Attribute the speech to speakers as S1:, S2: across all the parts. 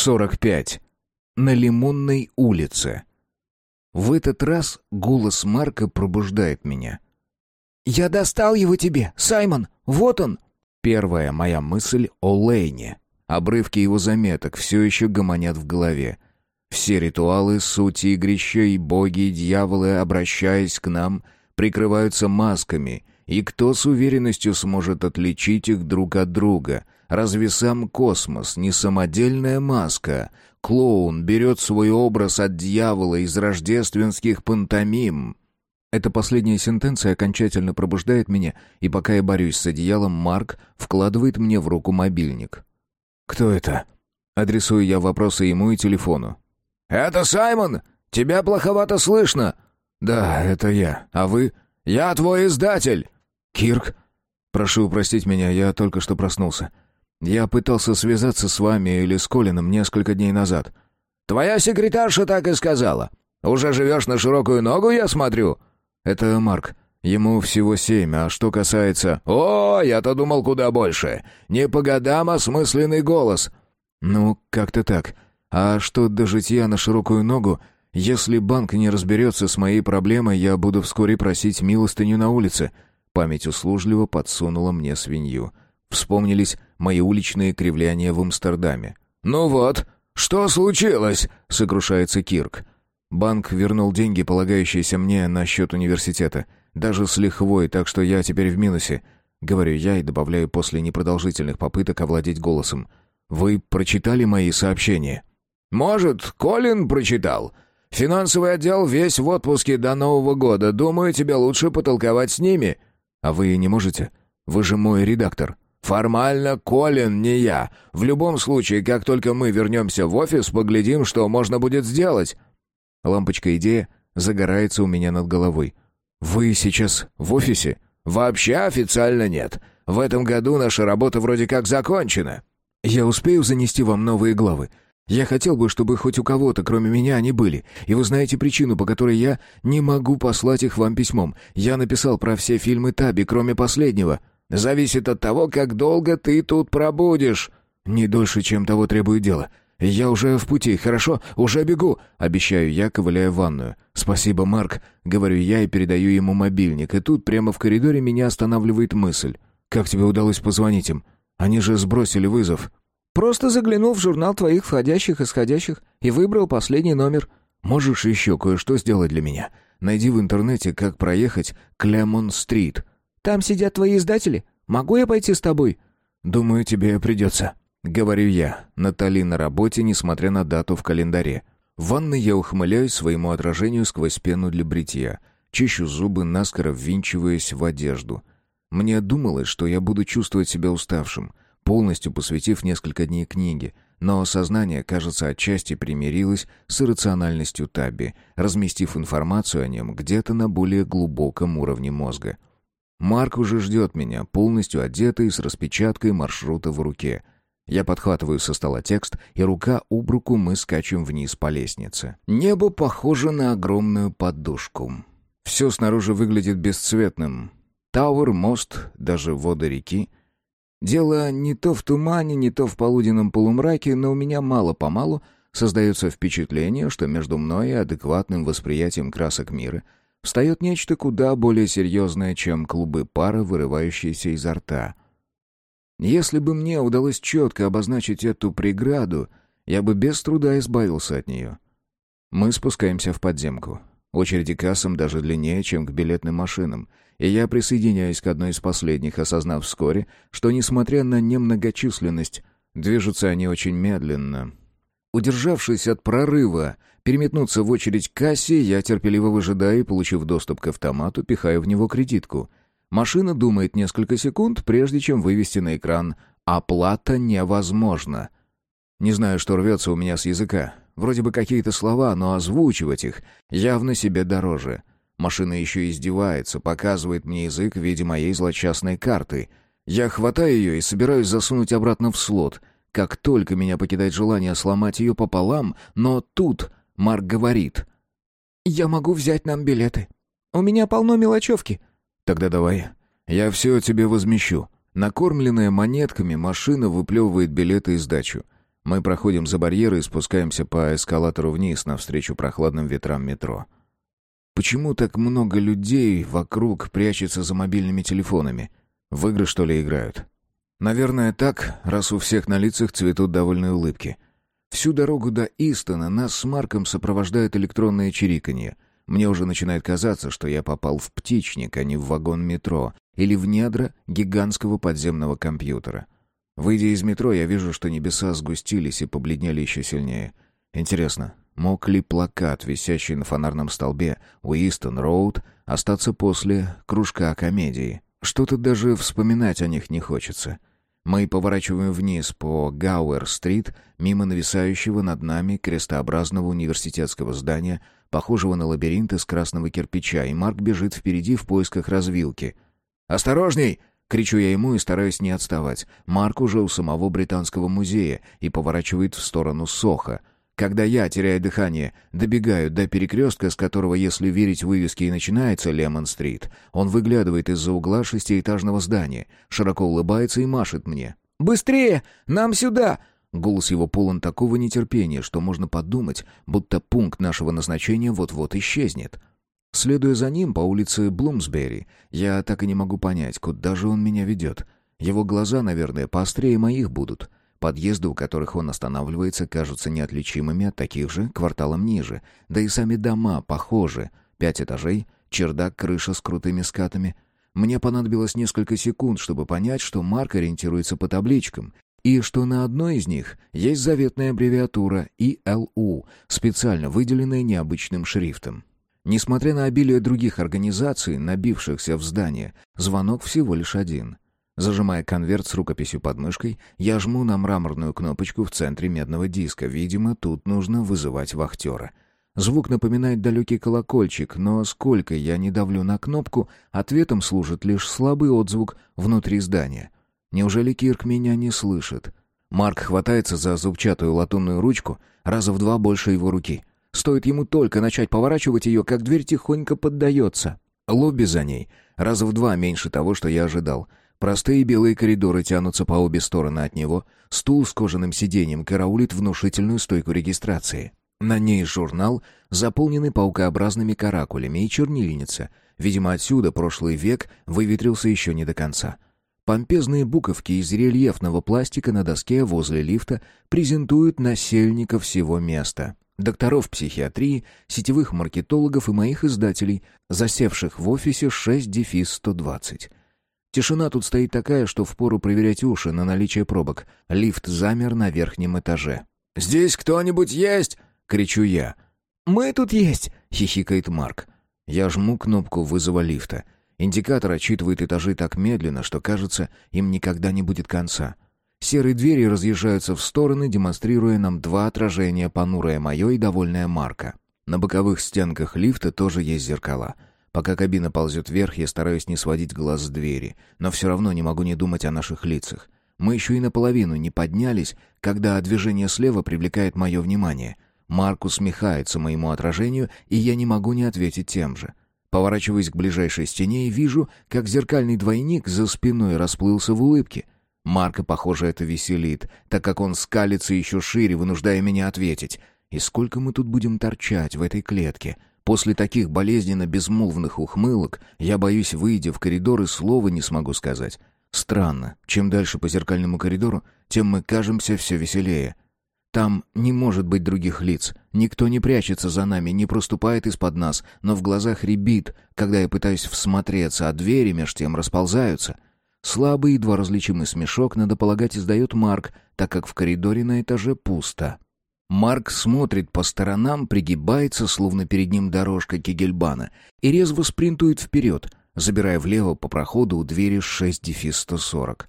S1: 45. На Лимонной улице. В этот раз голос Марка пробуждает меня.
S2: «Я достал его тебе, Саймон! Вот он!»
S1: Первая моя мысль о Лейне. Обрывки его заметок все еще гомонят в голове. Все ритуалы, сути игрища и боги, и дьяволы, обращаясь к нам, прикрываются масками, и кто с уверенностью сможет отличить их друг от друга? Разве сам космос не самодельная маска? Клоун берет свой образ от дьявола из рождественских пантомим. Эта последняя сентенция окончательно пробуждает меня, и пока я борюсь с одеялом, Марк вкладывает мне в руку мобильник. «Кто это?» Адресую я вопросы ему и телефону.
S3: «Это Саймон! Тебя плоховато слышно!»
S1: «Да, это я. А вы?»
S3: «Я твой издатель!»
S1: «Кирк?» «Прошу простить меня, я только что проснулся. Я пытался связаться с вами или с Колином несколько дней назад».
S3: «Твоя секретарша так и сказала. Уже живешь на широкую ногу, я смотрю?»
S1: «Это Марк. Ему всего семь, а что касается...»
S3: «О, я-то думал куда больше. Не по годам, а смысленный голос».
S1: «Ну, как-то так. А что до житья на широкую ногу, если банк не разберется с моей проблемой, я буду вскоре просить милостыню на улице». Память услужливо подсунула мне свинью. Вспомнились мои уличные кривляния в Амстердаме.
S3: «Ну вот, что случилось?» — сокрушается Кирк.
S1: Банк вернул деньги, полагающиеся мне на счет университета. Даже с лихвой, так что я теперь в минусе. Говорю я и добавляю после непродолжительных попыток овладеть голосом. «Вы прочитали мои сообщения?»
S3: «Может, Колин прочитал. Финансовый отдел весь в отпуске до Нового года. Думаю, тебе лучше потолковать с ними».
S1: «А вы не можете? Вы же мой редактор».
S3: «Формально Колин, не я. В любом случае, как только мы вернемся в офис, поглядим, что можно будет сделать».
S1: Лампочка идея загорается у меня над головой. «Вы сейчас в офисе?»
S3: «Вообще официально нет. В этом году наша работа вроде как закончена».
S1: «Я успею занести вам новые главы. Я хотел бы, чтобы хоть у кого-то, кроме меня, они были. И вы знаете причину, по которой я не могу послать их вам письмом. Я написал про все фильмы Таби, кроме последнего».
S3: «Зависит от того, как долго ты тут пробудешь».
S1: «Не дольше, чем того требует дело. «Я уже в пути, хорошо? Уже бегу!» — обещаю я, ковыляя в ванную. «Спасибо, Марк!» — говорю я и передаю ему мобильник. И тут прямо в коридоре меня останавливает мысль. «Как тебе удалось позвонить им? Они же сбросили вызов».
S2: «Просто заглянул в журнал твоих входящих и исходящих и выбрал последний номер».
S1: «Можешь еще кое-что сделать для меня? Найди в интернете, как проехать к Лемон-стрит».
S2: «Там сидят твои издатели. Могу я пойти с тобой?»
S1: «Думаю, тебе придется». Говорю я, Натали на работе, несмотря на дату в календаре. В ванной я ухмыляюсь своему отражению сквозь пену для бритья. Чищу зубы, наскоро ввинчиваясь в одежду. Мне думалось, что я буду чувствовать себя уставшим, полностью посвятив несколько дней книге, но сознание, кажется, отчасти примирилось с иррациональностью Таби, разместив информацию о нем где-то на более глубоком уровне мозга. Марк уже ждет меня, полностью одетый, с распечаткой маршрута в руке — я подхватываю со стола текст, и рука об руку мы скачем вниз по лестнице. Небо похоже на огромную подушку. Все снаружи выглядит бесцветным. Тауэр, мост, даже воды реки. Дело не то в тумане, не то в полуденном полумраке, но у меня мало-помалу создается впечатление, что между мной и адекватным восприятием красок мира встает нечто куда более серьезное, чем клубы пара, вырывающиеся изо рта — если бы мне удалось четко обозначить эту преграду, я бы без труда избавился от нее. Мы спускаемся в подземку. Очереди кассам даже длиннее, чем к билетным машинам, и я присоединяюсь к одной из последних, осознав вскоре, что, несмотря на немногочисленность, движутся они очень медленно. Удержавшись от прорыва, переметнуться в очередь к кассе, я терпеливо выжидаю и, получив доступ к автомату, пихаю в него кредитку — Машина думает несколько секунд, прежде чем вывести на экран «Оплата невозможна». Не знаю, что рвется у меня с языка. Вроде бы какие-то слова, но озвучивать их явно себе дороже. Машина еще издевается, показывает мне язык в виде моей злочастной карты. Я хватаю ее и собираюсь засунуть обратно в слот. Как только меня покидает желание сломать ее пополам, но тут Марк говорит.
S2: «Я могу взять нам билеты. У меня полно мелочевки.
S1: Тогда давай. Я все тебе возмещу. Накормленная монетками, машина выплевывает билеты и сдачу. Мы проходим за барьеры и спускаемся по эскалатору вниз навстречу прохладным ветрам метро. Почему так много людей вокруг прячется за мобильными телефонами? В игры, что ли, играют? Наверное, так, раз у всех на лицах цветут довольные улыбки. Всю дорогу до Истона нас с Марком сопровождает электронное чириканье. Мне уже начинает казаться, что я попал в птичник, а не в вагон метро или в недра гигантского подземного компьютера. Выйдя из метро, я вижу, что небеса сгустились и побледнели еще сильнее. Интересно, мог ли плакат, висящий на фонарном столбе Уистон-Роуд, остаться после кружка комедии? Что-то даже вспоминать о них не хочется. Мы поворачиваем вниз по Гауэр-стрит, мимо нависающего над нами крестообразного университетского здания, похожего на лабиринт из красного кирпича, и Марк бежит впереди в поисках развилки. «Осторожней!» — кричу я ему и стараюсь не отставать. Марк уже у самого Британского музея и поворачивает в сторону Соха, когда я, теряя дыхание, добегаю до перекрестка, с которого, если верить вывеске, и начинается Лемон-стрит, он выглядывает из-за угла шестиэтажного здания, широко улыбается и машет мне.
S2: «Быстрее! Нам сюда!»
S1: Голос его полон такого нетерпения, что можно подумать, будто пункт нашего назначения вот-вот исчезнет. Следуя за ним по улице Блумсбери, я так и не могу понять, куда же он меня ведет. Его глаза, наверное, поострее моих будут. Подъезды, у которых он останавливается, кажутся неотличимыми от таких же кварталом ниже. Да и сами дома похожи. Пять этажей, чердак, крыша с крутыми скатами. Мне понадобилось несколько секунд, чтобы понять, что Марк ориентируется по табличкам, и что на одной из них есть заветная аббревиатура ИЛУ, специально выделенная необычным шрифтом. Несмотря на обилие других организаций, набившихся в здание, звонок всего лишь один — Зажимая конверт с рукописью под мышкой, я жму на мраморную кнопочку в центре медного диска. Видимо, тут нужно вызывать вахтера. Звук напоминает далекий колокольчик, но сколько я не давлю на кнопку, ответом служит лишь слабый отзвук внутри здания. Неужели Кирк меня не слышит? Марк хватается за зубчатую латунную ручку, раза в два больше его руки. Стоит ему только начать поворачивать ее, как дверь тихонько поддается. Лобби за ней раза в два меньше того, что я ожидал — Простые белые коридоры тянутся по обе стороны от него, стул с кожаным сиденьем караулит внушительную стойку регистрации. На ней журнал, заполненный паукообразными каракулями, и чернильница. Видимо, отсюда прошлый век выветрился еще не до конца. Помпезные буковки из рельефного пластика на доске возле лифта презентуют насельника всего места. Докторов психиатрии, сетевых маркетологов и моих издателей, засевших в офисе 6 дефис 120. Тишина тут стоит такая, что впору проверять уши на наличие пробок. Лифт замер на верхнем этаже.
S3: «Здесь кто-нибудь есть?» — кричу я.
S2: «Мы тут есть!»
S1: — хихикает Марк. Я жму кнопку вызова лифта. Индикатор отчитывает этажи так медленно, что, кажется, им никогда не будет конца. Серые двери разъезжаются в стороны, демонстрируя нам два отражения, понурое мое и довольное Марка. На боковых стенках лифта тоже есть зеркала — Пока кабина ползет вверх, я стараюсь не сводить глаз с двери, но все равно не могу не думать о наших лицах. Мы еще и наполовину не поднялись, когда движение слева привлекает мое внимание. Марк усмехается моему отражению, и я не могу не ответить тем же. Поворачиваясь к ближайшей стене и вижу, как зеркальный двойник за спиной расплылся в улыбке. Марка, похоже, это веселит, так как он скалится еще шире, вынуждая меня ответить. «И сколько мы тут будем торчать в этой клетке?» После таких болезненно безмолвных ухмылок я боюсь, выйдя в коридор, и слова не смогу сказать. Странно, чем дальше по зеркальному коридору, тем мы кажемся все веселее. Там не может быть других лиц. Никто не прячется за нами, не проступает из-под нас, но в глазах рябит, когда я пытаюсь всмотреться, а двери меж тем расползаются. Слабый, едва различимый смешок, надо полагать, издает Марк, так как в коридоре на этаже пусто. Марк смотрит по сторонам, пригибается, словно перед ним дорожка Кегельбана, и резво спринтует вперед, забирая влево по проходу у двери 6 дефис 140.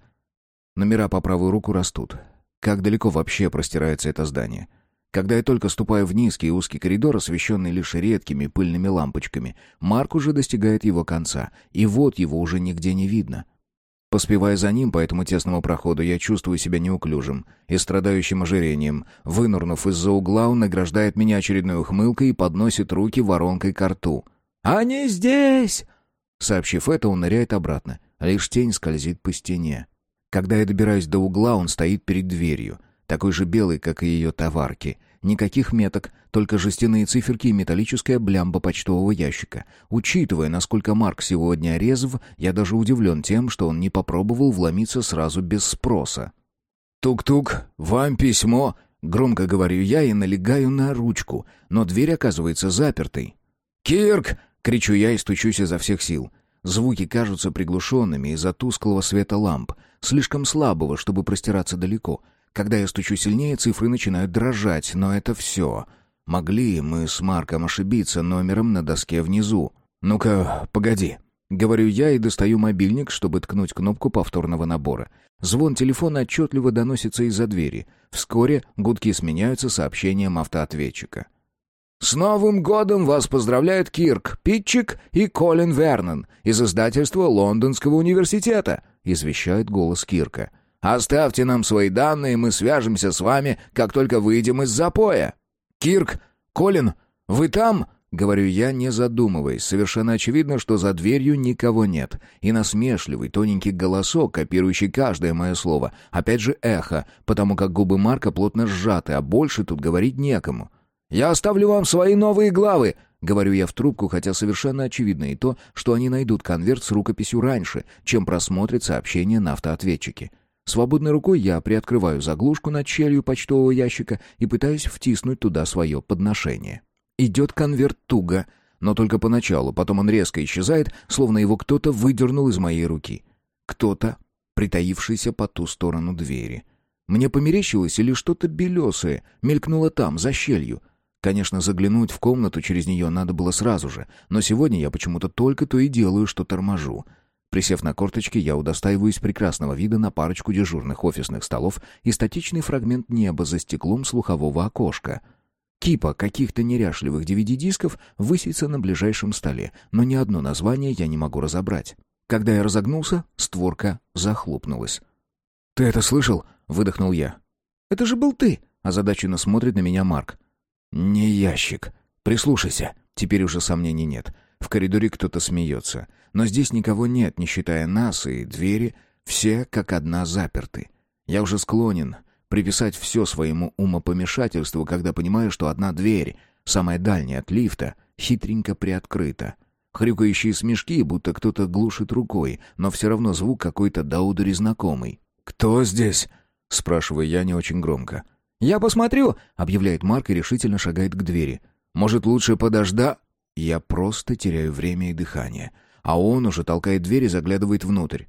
S1: Номера по правую руку растут. Как далеко вообще простирается это здание? Когда я только ступаю в низкий и узкий коридор, освещенный лишь редкими пыльными лампочками, Марк уже достигает его конца, и вот его уже нигде не видно. Поспевая за ним по этому тесному проходу, я чувствую себя неуклюжим и страдающим ожирением. Вынурнув из-за угла, он награждает меня очередной ухмылкой и подносит руки воронкой к рту.
S2: «Они здесь!»
S1: Сообщив это, он ныряет обратно. Лишь тень скользит по стене. Когда я добираюсь до угла, он стоит перед дверью. такой же белый, как и ее товарки. Никаких меток, только жестяные циферки и металлическая блямба почтового ящика. Учитывая, насколько Марк сегодня резв, я даже удивлен тем, что он не попробовал вломиться сразу без спроса. «Тук-тук, вам письмо!» Громко говорю я и налегаю на ручку, но дверь оказывается запертой. «Кирк!» — кричу я и стучусь изо всех сил. Звуки кажутся приглушенными из-за тусклого света ламп, слишком слабого, чтобы простираться далеко. Когда я стучу сильнее, цифры начинают дрожать, но это все. Могли мы с Марком ошибиться номером на доске внизу. «Ну-ка, погоди», — говорю я и достаю мобильник, чтобы ткнуть кнопку повторного набора. Звон телефона отчетливо доносится из-за двери. Вскоре гудки сменяются сообщением автоответчика. «С Новым годом вас поздравляют Кирк Питчик и Колин Вернон из издательства Лондонского университета», — извещает голос Кирка. Оставьте нам свои данные, мы свяжемся с вами, как только выйдем из запоя». «Кирк! Колин! Вы там?» — говорю я, не задумываясь. Совершенно очевидно, что за дверью никого нет. И насмешливый, тоненький голосок, копирующий каждое мое слово. Опять же эхо, потому как губы Марка плотно сжаты, а больше тут говорить некому. «Я оставлю вам свои новые главы!» — говорю я в трубку, хотя совершенно очевидно и то, что они найдут конверт с рукописью раньше, чем просмотрят сообщение на автоответчике. Свободной рукой я приоткрываю заглушку над щелью почтового ящика и пытаюсь втиснуть туда свое подношение. Идет конверт туго, но только поначалу, потом он резко исчезает, словно его кто-то выдернул из моей руки. Кто-то, притаившийся по ту сторону двери. Мне померещилось или что-то белесое мелькнуло там, за щелью. Конечно, заглянуть в комнату через нее надо было сразу же, но сегодня я почему-то только то и делаю, что торможу — Присев на корточки, я удостаиваюсь прекрасного вида на парочку дежурных офисных столов и статичный фрагмент неба за стеклом слухового окошка. Кипа каких-то неряшливых DVD-дисков высится на ближайшем столе, но ни одно название я не могу разобрать. Когда я разогнулся, створка захлопнулась. «Ты это слышал?» — выдохнул я. «Это же был ты!» — озадаченно смотрит на меня Марк. «Не ящик. Прислушайся». Теперь уже сомнений нет. В коридоре кто-то смеется. Но здесь никого нет, не считая нас и двери. Все как одна заперты. Я уже склонен приписать все своему умопомешательству, когда понимаю, что одна дверь, самая дальняя от лифта, хитренько приоткрыта. Хрюкающие смешки, будто кто-то глушит рукой, но все равно звук какой-то до удури знакомый. «Кто здесь?» — спрашиваю я не очень громко. «Я посмотрю!» — объявляет Марк и решительно шагает к двери. «Может, лучше подожда...» Я просто теряю время и дыхание. А он уже толкает дверь и заглядывает внутрь.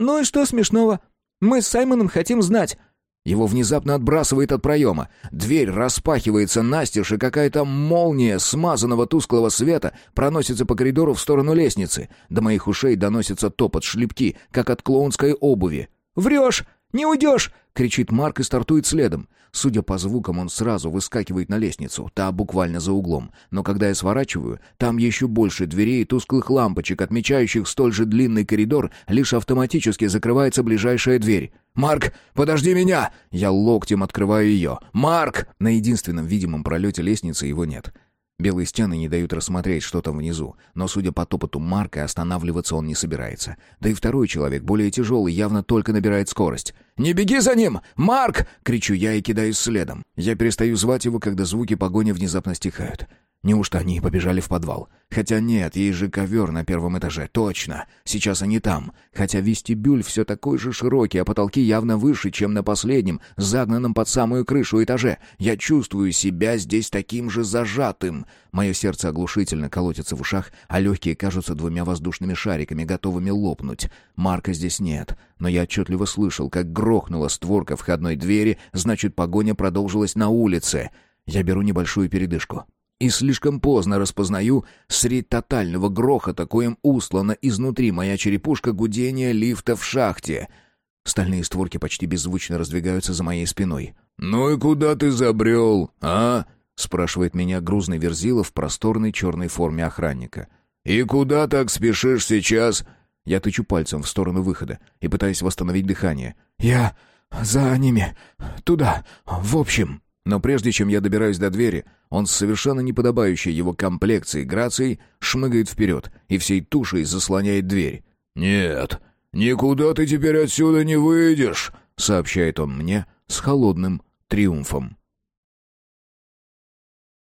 S2: «Ну и что смешного? Мы с Саймоном хотим знать».
S1: Его внезапно отбрасывает от проема. Дверь распахивается настежь, и какая-то молния смазанного тусклого света проносится по коридору в сторону лестницы. До моих ушей доносится топот шлепки, как от клоунской обуви.
S2: «Врешь! Не уйдешь!» — кричит Марк и стартует следом.
S1: Судя по звукам, он сразу выскакивает на лестницу, та буквально за углом. Но когда я сворачиваю, там еще больше дверей и тусклых лампочек, отмечающих столь же длинный коридор, лишь автоматически закрывается ближайшая дверь. «Марк, подожди меня!» Я локтем открываю ее. «Марк!» На единственном видимом пролете лестницы его нет. Белые стены не дают рассмотреть, что там внизу, но, судя по топоту Марка, останавливаться он не собирается. Да и второй человек, более тяжелый, явно только набирает скорость. «Не беги за ним! Марк!» — кричу я и кидаюсь следом. Я перестаю звать его, когда звуки погони внезапно стихают. Неужто они побежали в подвал? Хотя нет, есть же ковер на первом этаже. Точно. Сейчас они там. Хотя вестибюль все такой же широкий, а потолки явно выше, чем на последнем, загнанном под самую крышу этаже. Я чувствую себя здесь таким же зажатым. Мое сердце оглушительно колотится в ушах, а легкие кажутся двумя воздушными шариками, готовыми лопнуть. Марка здесь нет. Но я отчетливо слышал, как грохнула створка входной двери, значит, погоня продолжилась на улице. Я беру небольшую передышку. И слишком поздно распознаю средь тотального грохота, коим услана изнутри моя черепушка гудения лифта в шахте. Стальные створки почти беззвучно раздвигаются за моей спиной. «Ну и куда ты забрел, а?» — спрашивает меня грузный Верзила в просторной черной форме охранника. «И куда так спешишь сейчас?» Я тычу пальцем в сторону выхода и пытаюсь восстановить дыхание. «Я за ними. Туда. В общем...» Но прежде чем я добираюсь до двери, он с совершенно неподобающей его комплекцией грацией шмыгает вперед и всей тушей заслоняет дверь. «Нет, никуда ты теперь отсюда не выйдешь», — сообщает он мне с холодным триумфом.